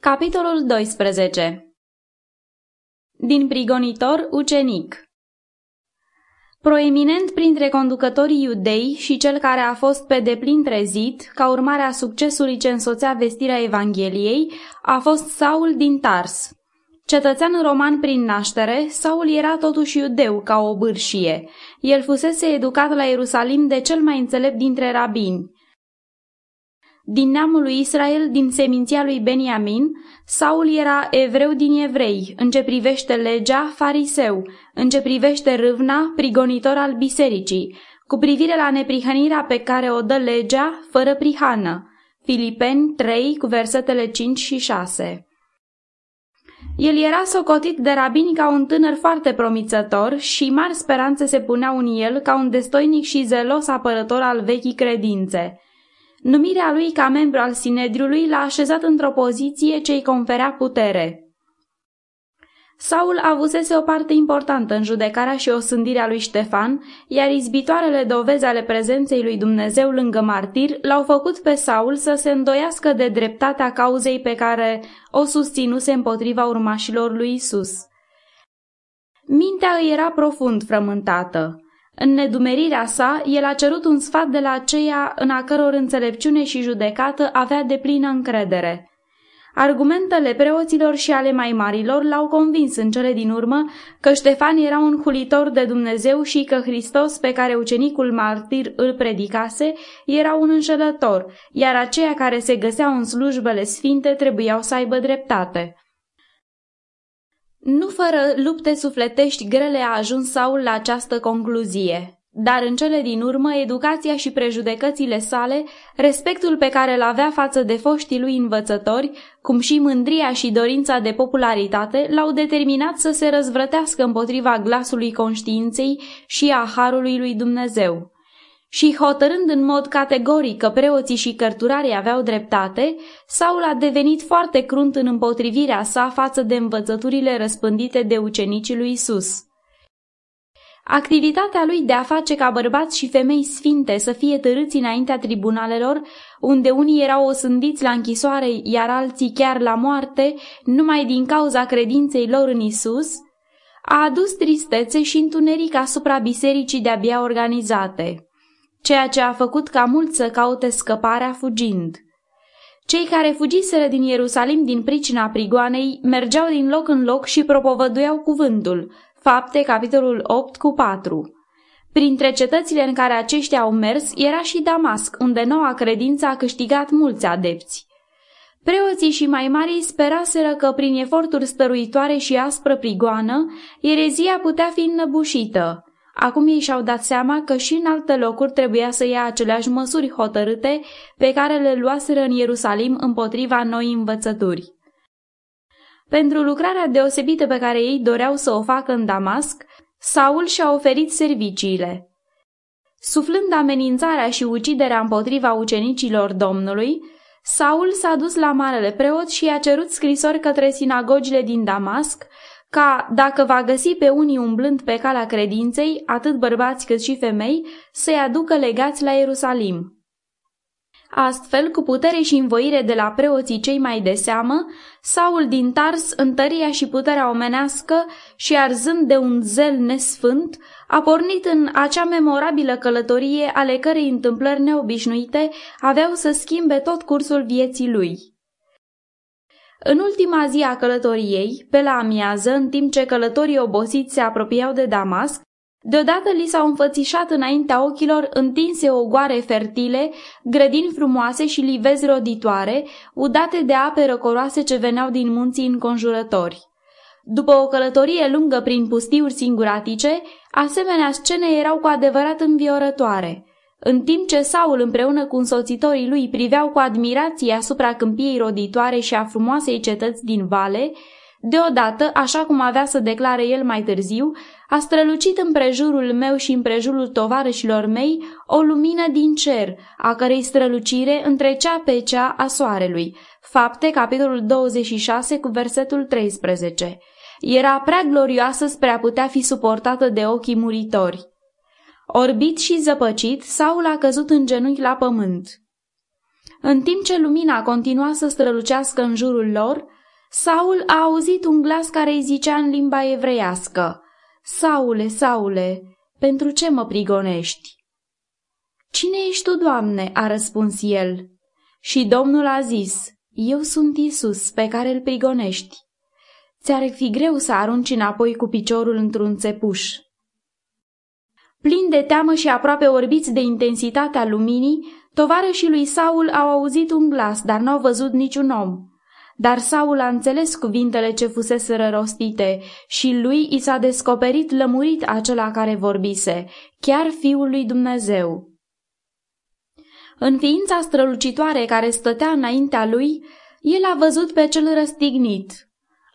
Capitolul 12 Din prigonitor ucenic Proeminent printre conducătorii iudei și cel care a fost pe deplin trezit, ca urmare a succesului ce însoțea vestirea Evangheliei, a fost Saul din Tars. Cetățean roman prin naștere, Saul era totuși iudeu ca o bârșie. El fusese educat la Ierusalim de cel mai înțelept dintre rabini. Din neamul lui Israel, din seminția lui Beniamin, Saul era evreu din evrei, în ce privește legea, fariseu, în ce privește râvna, prigonitor al bisericii, cu privire la neprihănirea pe care o dă legea, fără prihană. Filipeni 3, cu versetele 5 și 6. El era socotit de rabini ca un tânăr foarte promițător și mari speranțe se puneau în el ca un destoinic și zelos apărător al vechii credințe. Numirea lui ca membru al Sinedriului l-a așezat într-o poziție ce îi conferea putere. Saul avusese o parte importantă în judecarea și osândirea lui Ștefan, iar izbitoarele dovezi ale prezenței lui Dumnezeu lângă martir l-au făcut pe Saul să se îndoiască de dreptatea cauzei pe care o susținuse împotriva urmașilor lui Isus. Mintea îi era profund frământată. În nedumerirea sa, el a cerut un sfat de la aceea în a căror înțelepciune și judecată avea de plină încredere. Argumentele preoților și ale mai marilor l-au convins în cele din urmă că Ștefan era un hulitor de Dumnezeu și că Hristos pe care ucenicul martir îl predicase era un înșelător, iar aceia care se găseau în slujbele sfinte trebuiau să aibă dreptate. Nu fără lupte sufletești grele a ajuns Saul la această concluzie, dar în cele din urmă educația și prejudecățile sale, respectul pe care îl avea față de foștii lui învățători, cum și mândria și dorința de popularitate, l-au determinat să se răzvrătească împotriva glasului conștiinței și a harului lui Dumnezeu și hotărând în mod categoric că preoții și cărturarii aveau dreptate, Saul a devenit foarte crunt în împotrivirea sa față de învățăturile răspândite de ucenicii lui Isus. Activitatea lui de a face ca bărbați și femei sfinte să fie târâți înaintea tribunalelor, unde unii erau osândiți la închisoare, iar alții chiar la moarte, numai din cauza credinței lor în Isus, a adus tristețe și întuneric asupra bisericii de-abia organizate ceea ce a făcut ca mulți să caute scăparea fugind. Cei care fugiseră din Ierusalim din pricina prigoanei mergeau din loc în loc și propovăduiau cuvântul. Fapte, capitolul 8 cu 4. Printre cetățile în care aceștia au mers era și Damasc, unde noua credință a câștigat mulți adepți. Preoții și mai mari speraseră că prin eforturi stăruitoare și aspră prigoană, erezia putea fi înnăbușită. Acum ei și-au dat seama că și în alte locuri trebuia să ia aceleași măsuri hotărâte pe care le luaseră în Ierusalim împotriva noi învățături. Pentru lucrarea deosebită pe care ei doreau să o facă în Damasc, Saul și-a oferit serviciile. Suflând amenințarea și uciderea împotriva ucenicilor Domnului, Saul s-a dus la marele preot și i-a cerut scrisori către sinagogile din Damasc ca, dacă va găsi pe unii umblând pe calea credinței, atât bărbați cât și femei, să-i aducă legați la Ierusalim. Astfel, cu putere și învoire de la preoții cei mai de seamă, Saul din Tars, întăria și puterea omenească și arzând de un zel nesfânt, a pornit în acea memorabilă călătorie ale cărei întâmplări neobișnuite aveau să schimbe tot cursul vieții lui. În ultima zi a călătoriei, pe la amiază, în timp ce călătorii obosiți se apropiau de Damasc, deodată li s-au înfățișat înaintea ochilor întinse ogoare fertile, grădini frumoase și livezi roditoare, udate de ape răcoroase ce veneau din munții înconjurători. După o călătorie lungă prin pustiuri singuratice, asemenea scene erau cu adevărat înviorătoare – în timp ce Saul împreună cu însoțitorii lui priveau cu admirație asupra câmpiei roditoare și a frumoasei cetăți din vale, deodată, așa cum avea să declare el mai târziu, a strălucit împrejurul meu și împrejurul tovarășilor mei o lumină din cer, a cărei strălucire întrecea pe cea a soarelui. Fapte, capitolul 26, cu versetul 13. Era prea glorioasă spre a putea fi suportată de ochii muritori. Orbit și zăpăcit, Saul a căzut în genunchi la pământ. În timp ce lumina continua să strălucească în jurul lor, Saul a auzit un glas care îi zicea în limba evreiască, Saule, Saule, pentru ce mă prigonești? Cine ești tu, Doamne?" a răspuns el. Și Domnul a zis, Eu sunt Isus, pe care îl prigonești. Ți-ar fi greu să arunci înapoi cu piciorul într-un țepuș. Plin de teamă și aproape orbiți de intensitatea luminii, tovarășii lui Saul au auzit un glas, dar n-au văzut niciun om. Dar Saul a înțeles cuvintele ce fusese rostite și lui i s-a descoperit lămurit acela care vorbise, chiar Fiul lui Dumnezeu. În ființa strălucitoare care stătea înaintea lui, el a văzut pe cel răstignit.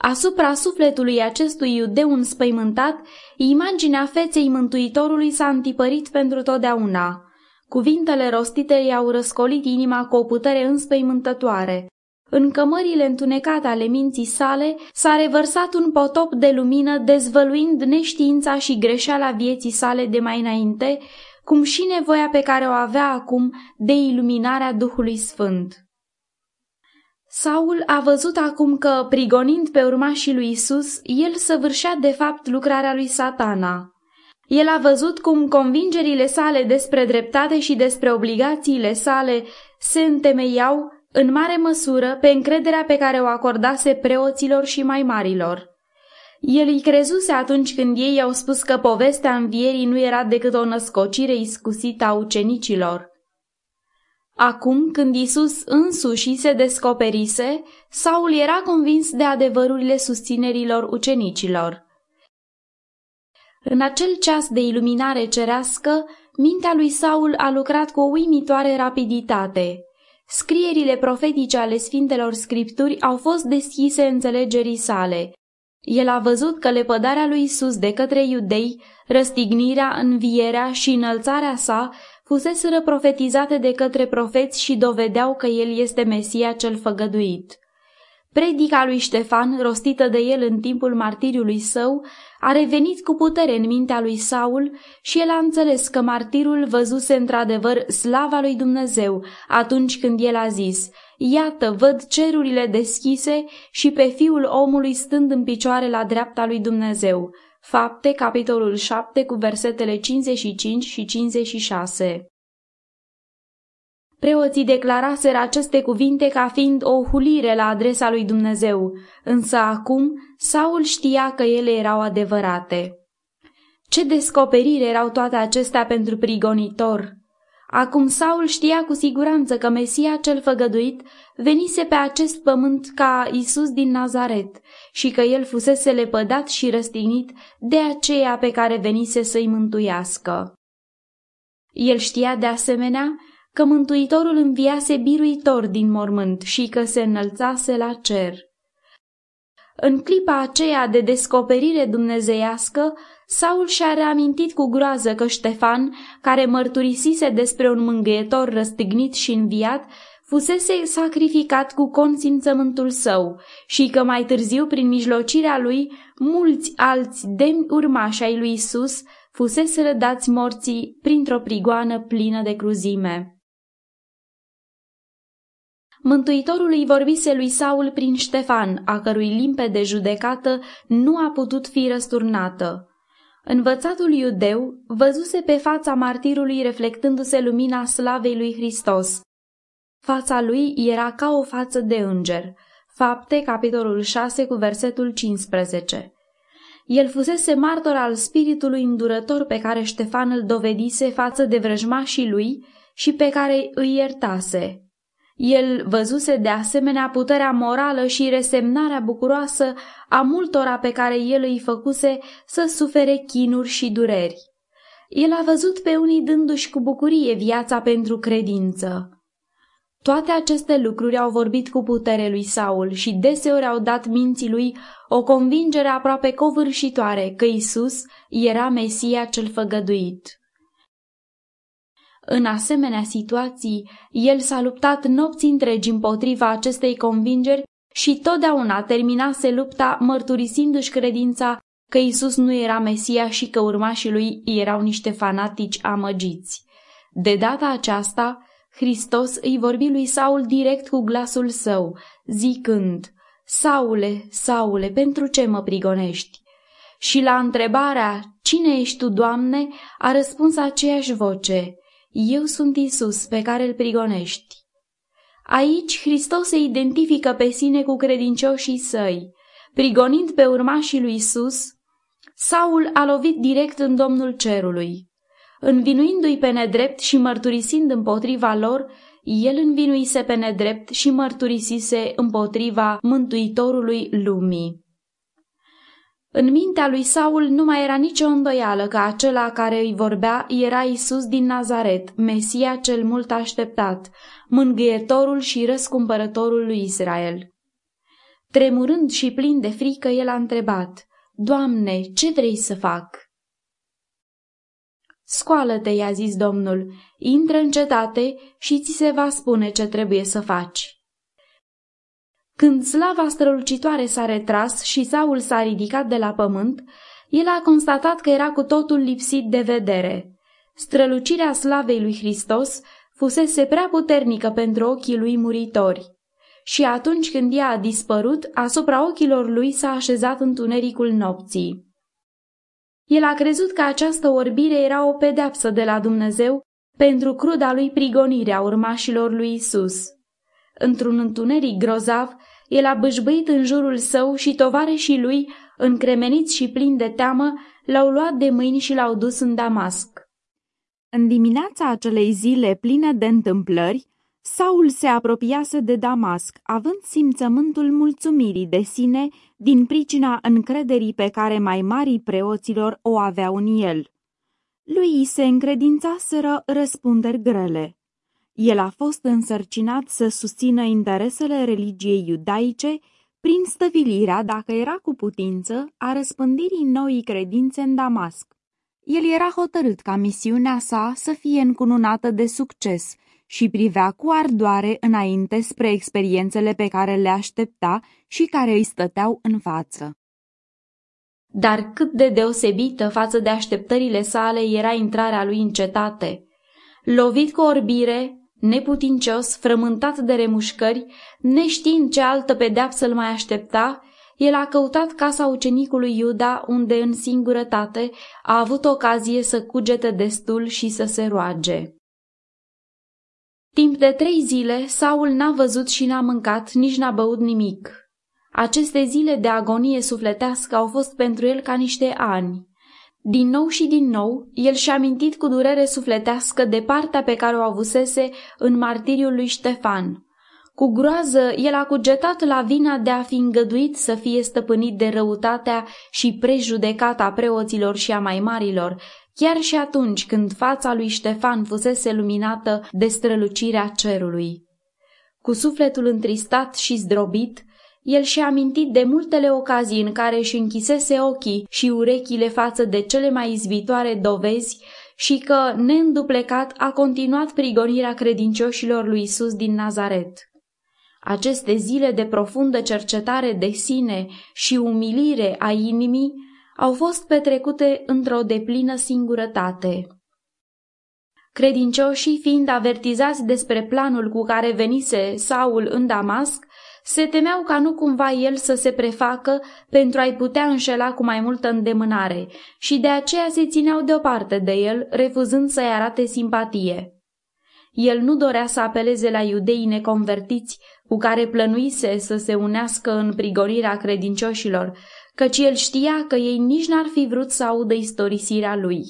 Asupra sufletului acestui iudeu înspăimântat, imaginea feței Mântuitorului s-a întipărit pentru totdeauna. Cuvintele rostite i-au răscolit inima cu o putere înspăimântătoare. În cămările întunecate ale minții sale s-a revărsat un potop de lumină dezvăluind neștiința și greșeala vieții sale de mai înainte, cum și nevoia pe care o avea acum de iluminarea Duhului Sfânt. Saul a văzut acum că, prigonind pe urmașii lui Isus, el săvârșea de fapt lucrarea lui satana. El a văzut cum convingerile sale despre dreptate și despre obligațiile sale se întemeiau în mare măsură pe încrederea pe care o acordase preoților și mai marilor. El îi crezuse atunci când ei au spus că povestea învierii nu era decât o născocire iscusită a ucenicilor. Acum, când Isus însuși se descoperise, Saul era convins de adevărurile susținerilor ucenicilor. În acel ceas de iluminare cerească, mintea lui Saul a lucrat cu o uimitoare rapiditate. Scrierile profetice ale Sfintelor Scripturi au fost deschise înțelegerii sale. El a văzut că lepădarea lui Isus de către iudei, răstignirea, învierea și înălțarea sa fuseseră profetizate de către profeți și dovedeau că el este Mesia cel făgăduit. Predica lui Ștefan, rostită de el în timpul martiriului său, a revenit cu putere în mintea lui Saul și el a înțeles că martirul văzuse într-adevăr slava lui Dumnezeu atunci când el a zis, Iată, văd cerurile deschise și pe fiul omului stând în picioare la dreapta lui Dumnezeu. Fapte, capitolul 7, cu versetele 55 și 56. Preoții declaraseră aceste cuvinte ca fiind o hulire la adresa lui Dumnezeu, însă acum Saul știa că ele erau adevărate. Ce descoperire erau toate acestea pentru prigonitor! Acum Saul știa cu siguranță că Mesia cel făgăduit venise pe acest pământ ca Isus din Nazaret și că el fusese lepădat și răstignit de aceea pe care venise să-i mântuiască. El știa de asemenea că Mântuitorul înviase biruitor din mormânt și că se înălțase la cer. În clipa aceea de descoperire dumnezeiască, Saul și-a reamintit cu groază că Ștefan, care mărturisise despre un mângâietor răstignit și înviat, fusese sacrificat cu consimțământul său și că mai târziu, prin mijlocirea lui, mulți alți demni urmași ai lui Isus fusese rădați morții printr-o prigoană plină de cruzime. Mântuitorul îi vorbise lui Saul prin Ștefan, a cărui limpe de judecată nu a putut fi răsturnată. Învățatul iudeu văzuse pe fața martirului reflectându-se lumina slavei lui Hristos. Fața lui era ca o față de înger. Fapte, capitolul 6, cu versetul 15. El fusese martor al spiritului îndurător pe care Ștefan îl dovedise față de vrăjmașii lui și pe care îi iertase. El văzuse de asemenea puterea morală și resemnarea bucuroasă a multora pe care el îi făcuse să sufere chinuri și dureri. El a văzut pe unii dându-și cu bucurie viața pentru credință. Toate aceste lucruri au vorbit cu putere lui Saul și deseori au dat minții lui o convingere aproape covârșitoare că Isus era Mesia cel făgăduit. În asemenea situații, el s-a luptat nopți întregi împotriva acestei convingeri și totdeauna terminase lupta mărturisindu-și credința că Isus nu era Mesia și că urmașii lui erau niște fanatici amăgiți. De data aceasta, Hristos îi vorbi lui Saul direct cu glasul său, zicând, Saule, Saule, pentru ce mă prigonești? Și la întrebarea, Cine ești tu, Doamne?" a răspuns aceeași voce, Eu sunt Isus pe care îl prigonești. Aici Hristos se identifică pe sine cu credincioșii săi. Prigonind pe urmașii lui Isus, Saul a lovit direct în Domnul Cerului. Învinuindu-i pe nedrept și mărturisind împotriva lor, el învinuise pe nedrept și mărturisise împotriva Mântuitorului lumii. În mintea lui Saul nu mai era nicio îndoială că acela care îi vorbea era Isus din Nazaret, Mesia cel mult așteptat, mângâietorul și răscumpărătorul lui Israel. Tremurând și plin de frică, el a întrebat, Doamne, ce vrei să fac? Scoală-te, i-a zis Domnul, intră în cetate și ți se va spune ce trebuie să faci. Când slava strălucitoare s-a retras și Saul s-a ridicat de la pământ, el a constatat că era cu totul lipsit de vedere. Strălucirea slavei lui Hristos fusese prea puternică pentru ochii lui muritori. Și atunci când ea a dispărut, asupra ochilor lui s-a așezat întunericul nopții. El a crezut că această orbire era o pedeapsă de la Dumnezeu pentru cruda lui prigonire a urmașilor lui Isus. Într-un întuneric grozav, el a bâșbâit în jurul său și tovareșii lui, încremeniți și plini de teamă, l-au luat de mâini și l-au dus în Damasc. În dimineața acelei zile pline de întâmplări, Saul se apropiase de Damasc, având simțământul mulțumirii de sine din pricina încrederii pe care mai marii preoților o aveau în el. Lui se încredințaseră răspunderi grele. El a fost însărcinat să susțină interesele religiei iudaice prin stăvilirea, dacă era cu putință, a răspândirii noii credințe în Damasc. El era hotărât ca misiunea sa să fie încununată de succes și privea cu ardoare înainte spre experiențele pe care le aștepta și care îi stăteau în față. Dar cât de deosebită față de așteptările sale era intrarea lui în cetate. Lovit cu orbire, neputincios, frământat de remușcări, neștiind ce altă pedeapsă îl mai aștepta, el a căutat casa ucenicului Iuda, unde în singurătate a avut ocazie să cugete destul și să se roage. Timp de trei zile, Saul n-a văzut și n-a mâncat, nici n-a băut nimic. Aceste zile de agonie sufletească au fost pentru el ca niște ani. Din nou și din nou, el și-a amintit cu durere sufletească de partea pe care o avusese în martiriul lui Ștefan. Cu groază, el a cugetat la vina de a fi îngăduit să fie stăpânit de răutatea și prejudecata preoților și a mai marilor, chiar și atunci când fața lui Ștefan fusese luminată de strălucirea cerului. Cu sufletul întristat și zdrobit, el și-a amintit de multele ocazii în care își închisese ochii și urechile față de cele mai izbitoare dovezi și că, neînduplecat, a continuat prigonirea credincioșilor lui Isus din Nazaret. Aceste zile de profundă cercetare de sine și umilire a inimii au fost petrecute într-o deplină singurătate. Credincioșii, fiind avertizați despre planul cu care venise Saul în Damasc, se temeau ca nu cumva el să se prefacă pentru a-i putea înșela cu mai multă îndemânare și de aceea se țineau deoparte de el, refuzând să-i arate simpatie. El nu dorea să apeleze la iudeii neconvertiți cu care plănuise să se unească în prigonirea credincioșilor, căci el știa că ei nici n-ar fi vrut să audă istorisirea lui.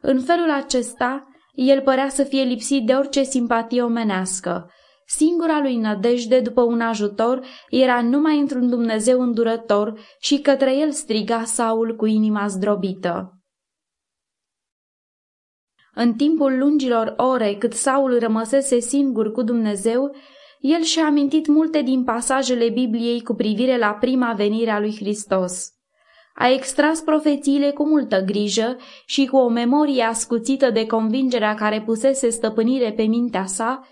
În felul acesta, el părea să fie lipsit de orice simpatie omenească. Singura lui nădejde după un ajutor era numai într-un Dumnezeu îndurător și către el striga Saul cu inima zdrobită. În timpul lungilor ore cât Saul rămăsese singur cu Dumnezeu, el și-a amintit multe din pasajele Bibliei cu privire la prima venire a lui Hristos. A extras profețiile cu multă grijă și cu o memorie ascuțită de convingerea care pusese stăpânire pe mintea sa,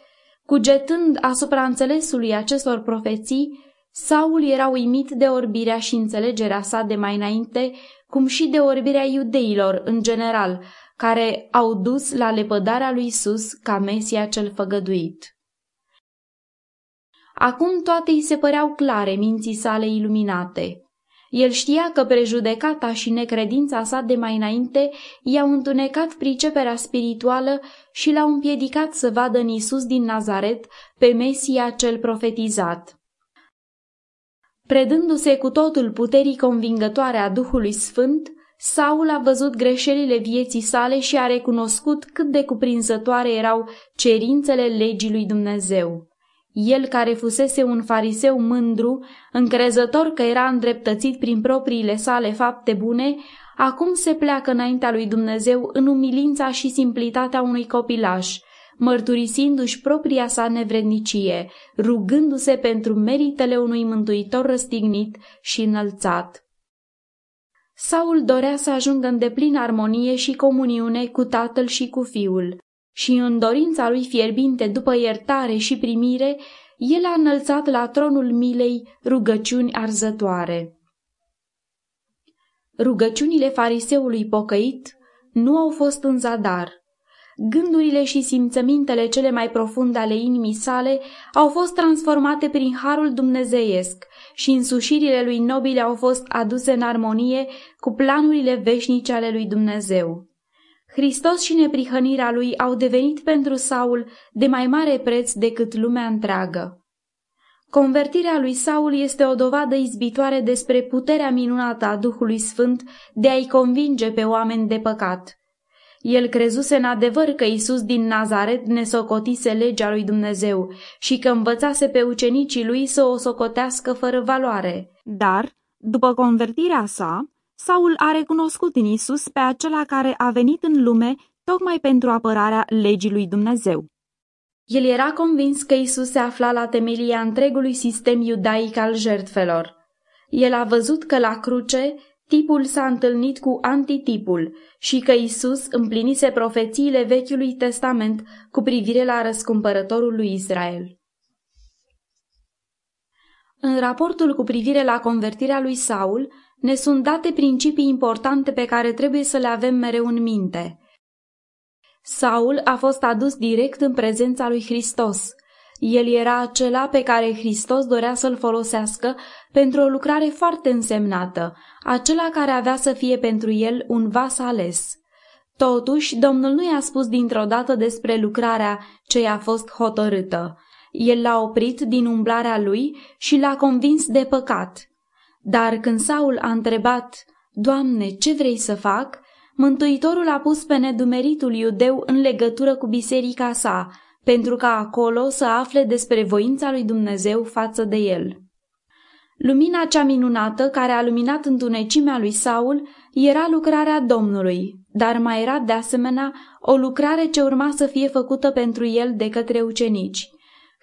cugetând asupra înțelesului acestor profeții, Saul era uimit de orbirea și înțelegerea sa de mai înainte cum și de orbirea iudeilor în general, care au dus la lepădarea lui Isus ca Mesia cel făgăduit. Acum toate îi se păreau clare minții sale iluminate. El știa că prejudecata și necredința sa de mai înainte i-au întunecat priceperea spirituală și l-au împiedicat să vadă în Isus din Nazaret pe Mesia cel profetizat. Predându-se cu totul puterii convingătoare a Duhului Sfânt, Saul a văzut greșelile vieții sale și a recunoscut cât de cuprinzătoare erau cerințele legii lui Dumnezeu. El care fusese un fariseu mândru, încrezător că era îndreptățit prin propriile sale fapte bune, acum se pleacă înaintea lui Dumnezeu în umilința și simplitatea unui copilaș, mărturisindu-și propria sa nevrednicie, rugându-se pentru meritele unui mântuitor răstignit și înălțat. Saul dorea să ajungă în deplină armonie și comuniune cu tatăl și cu fiul și în dorința lui fierbinte după iertare și primire, el a înălțat la tronul milei rugăciuni arzătoare. Rugăciunile fariseului pocăit nu au fost în zadar. Gândurile și simțămintele cele mai profunde ale inimii sale au fost transformate prin harul dumnezeiesc și însușirile lui nobile au fost aduse în armonie cu planurile veșnice ale lui Dumnezeu. Hristos și neprihănirea lui au devenit pentru Saul de mai mare preț decât lumea întreagă. Convertirea lui Saul este o dovadă izbitoare despre puterea minunată a Duhului Sfânt de a-i convinge pe oameni de păcat. El crezuse în adevăr că Isus din Nazaret ne socotise legea lui Dumnezeu și că învățase pe ucenicii lui să o socotească fără valoare. Dar, după convertirea sa, Saul a recunoscut în Isus pe acela care a venit în lume tocmai pentru apărarea legii lui Dumnezeu. El era convins că Isus se afla la temelia întregului sistem iudaic al jertfelor. El a văzut că la cruce tipul s-a întâlnit cu antitipul și că Isus împlinise profețiile Vechiului Testament cu privire la răscumpărătorul lui Israel. În raportul cu privire la convertirea lui Saul, ne sunt date principii importante pe care trebuie să le avem mereu în minte. Saul a fost adus direct în prezența lui Hristos. El era acela pe care Hristos dorea să-l folosească pentru o lucrare foarte însemnată, acela care avea să fie pentru el un vas ales. Totuși, Domnul nu i-a spus dintr-o dată despre lucrarea ce i-a fost hotărâtă. El l-a oprit din umblarea lui și l-a convins de păcat. Dar când Saul a întrebat, Doamne, ce vrei să fac? Mântuitorul a pus pe nedumeritul iudeu în legătură cu biserica sa, pentru ca acolo să afle despre voința lui Dumnezeu față de el. Lumina cea minunată care a luminat întunecimea lui Saul era lucrarea Domnului, dar mai era de asemenea o lucrare ce urma să fie făcută pentru el de către ucenici.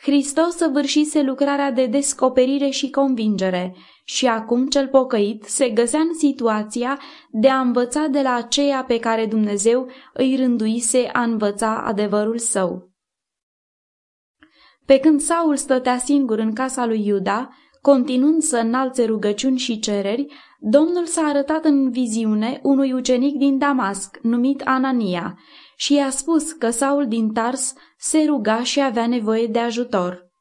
Hristos săvârșise lucrarea de descoperire și convingere și acum cel pocăit se găsea în situația de a învăța de la aceea pe care Dumnezeu îi rânduise a învăța adevărul său. Pe când Saul stătea singur în casa lui Iuda, continuând să înalțe rugăciuni și cereri, Domnul s-a arătat în viziune unui ucenic din Damasc, numit Anania, și i-a spus că Saul din Tars se ruga și avea nevoie de ajutor.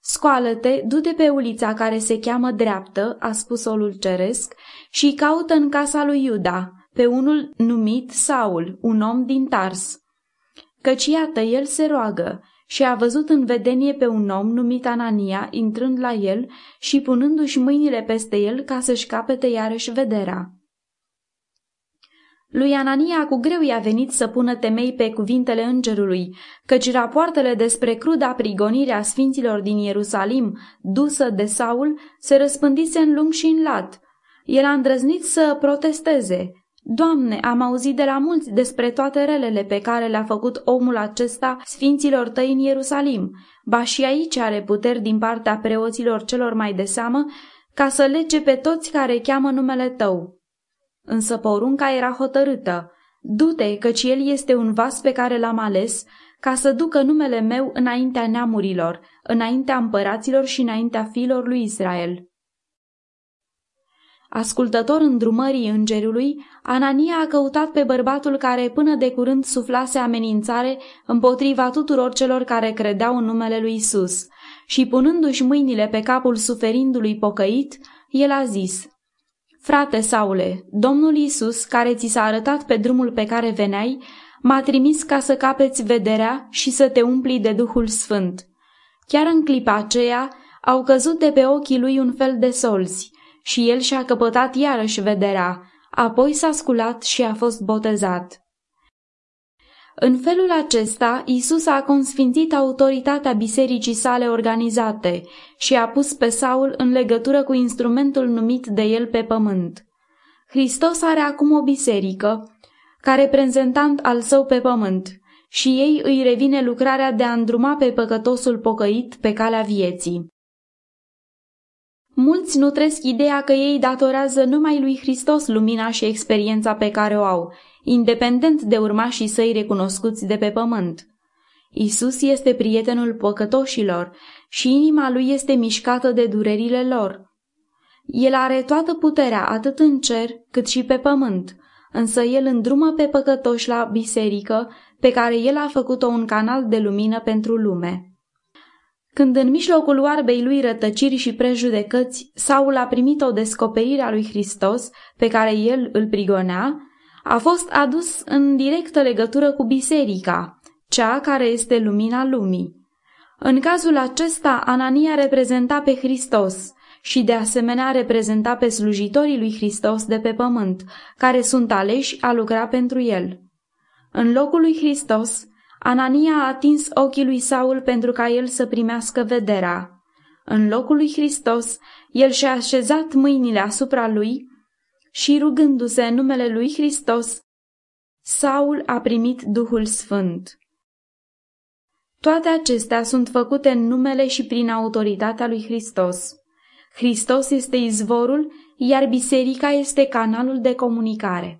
Scoală-te, du-te pe ulița care se cheamă dreaptă, a spus solul ceresc, și caută în casa lui Iuda, pe unul numit Saul, un om din Tars. Căci iată, el se roagă și a văzut în vedenie pe un om numit Anania intrând la el și punându-și mâinile peste el ca să-și capete iarăși vederea. Lui Anania cu greu i-a venit să pună temei pe cuvintele îngerului, căci rapoartele despre cruda prigonire a sfinților din Ierusalim, dusă de Saul, se răspândise în lung și în lat. El a îndrăznit să protesteze. Doamne, am auzit de la mulți despre toate relele pe care le-a făcut omul acesta sfinților tăi în Ierusalim, ba și aici are puteri din partea preoților celor mai de seamă, ca să lege pe toți care cheamă numele tău. Însă porunca era hotărâtă. Du-te, căci el este un vas pe care l-am ales, ca să ducă numele meu înaintea neamurilor, înaintea împăraților și înaintea fiilor lui Israel. Ascultător îndrumării îngerului, Anania a căutat pe bărbatul care până de curând suflase amenințare împotriva tuturor celor care credeau în numele lui Isus și punându-și mâinile pe capul suferindului pocăit, el a zis, Frate Saule, Domnul Isus, care ți s-a arătat pe drumul pe care veneai, m-a trimis ca să capeți vederea și să te umpli de Duhul Sfânt. Chiar în clipa aceea au căzut de pe ochii lui un fel de solzi și el și-a căpătat iarăși vederea, apoi s-a sculat și a fost botezat. În felul acesta, Isus a consfințit autoritatea bisericii sale organizate și a pus pe Saul în legătură cu instrumentul numit de el pe pământ. Hristos are acum o biserică, ca reprezentant al său pe pământ, și ei îi revine lucrarea de a îndruma pe păcătosul pocăit pe calea vieții. Mulți nutresc ideea că ei datorează numai lui Hristos lumina și experiența pe care o au, independent de urmașii săi recunoscuți de pe pământ. Isus este prietenul păcătoșilor și inima lui este mișcată de durerile lor. El are toată puterea atât în cer cât și pe pământ, însă el îndrumă pe păcătoși la biserică, pe care el a făcut-o un canal de lumină pentru lume. Când în mijlocul oarbei lui rătăciri și prejudecăți, Saul a primit o descoperire a lui Hristos, pe care el îl prigonea, a fost adus în directă legătură cu biserica, cea care este lumina lumii. În cazul acesta, Anania reprezenta pe Hristos și de asemenea reprezenta pe slujitorii lui Hristos de pe pământ, care sunt aleși a lucra pentru el. În locul lui Hristos, Anania a atins ochii lui Saul pentru ca el să primească vederea. În locul lui Hristos, el și-a așezat mâinile asupra lui și rugându-se în numele lui Hristos, Saul a primit Duhul Sfânt. Toate acestea sunt făcute în numele și prin autoritatea lui Hristos. Hristos este izvorul, iar biserica este canalul de comunicare.